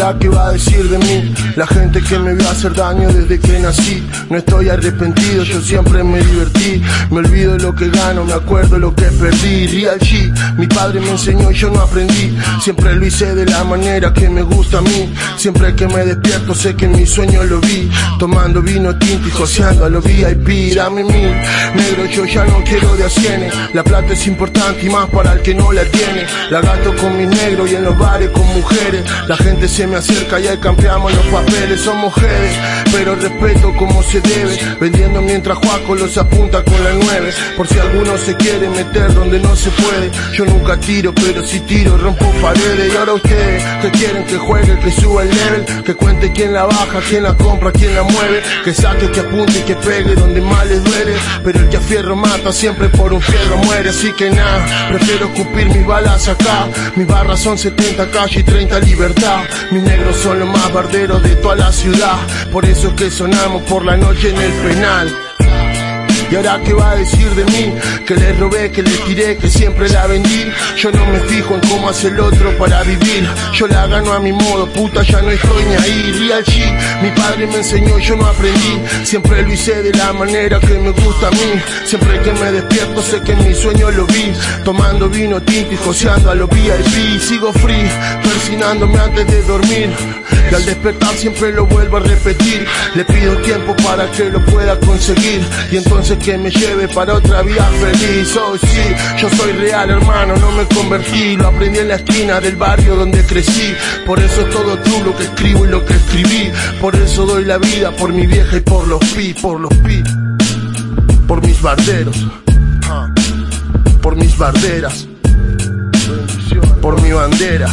ahora qué va a decir de mí? La gente que me vio hacer daño desde que nací. No estoy arrepentido, yo siempre me divertí. Me olvido de lo que gano, me acuerdo de lo que perdí. Real G, mi padre me enseñó y yo no aprendí. Siempre lo hice de la manera que me gusta a mí. Siempre que me despierto sé que en mi sueño lo vi. Tomando vino tinto y joseando a los VIP. Dame mil, negro yo ya no quiero de a cienes. La plata es importante y más para el que no la tiene. La gasto con mis negros y en los bares con mujeres. La gente se me acerca y ahí cambiamos los papeles. Son mujeres, pero respeto como se debe. Vendiendo mientras Juaco los apunta con la nueve. Por si alguno se quiere meter donde no se puede. Yo nunca tiro, pero si tiro rompo paredes. Y ahora ustedes que quieren que juegue, que suba el level. Que cuente quién la baja, quién la compra, quién la mueve. Que saque, que apunte y que pegue donde más les duele. Pero el que a mata siempre por un fierro muere. Así que nada, prefiero escupir mis balas acá. Mis barras son 70 calle y 30 libertad. Mis negros son los más barderos de toda la ciudad. Por eso es que sonamos por la noche en el penal. ¿Y ahora qué va a decir de mí? Que le robé, que le tiré, que siempre la vendí. Yo no me fijo en cómo hace el otro para vivir. Yo la gano a mi modo, puta, ya no estoy ni ahí. Real mi padre me enseñó, yo no aprendí. Siempre lo hice de la manera que me gusta a mí. Siempre que me despierto sé que en mi sueño lo vi. Tomando vino tinto y joseando a los VIP. Sigo free, persinándome antes de dormir. Y al despertar siempre lo vuelvo a repetir. Le pido tiempo para que lo pueda conseguir. Y entonces que me lleve para otra vida feliz. Oh sí, yo soy real hermano, no me convertí. Lo aprendí en la esquina del barrio donde crecí. Por eso es todo tú lo que escribo y lo que escribí. Por eso doy la vida por mi vieja y por los pi, por los pi. Por mis barderos. ah, Por mis barderas. Por mi bandera.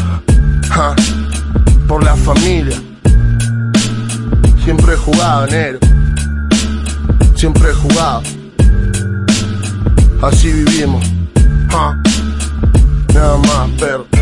ah, Por la familia. Siempre he jugado, negro. Siempre he jugado. Así vivimos. ah. Nada más, perro.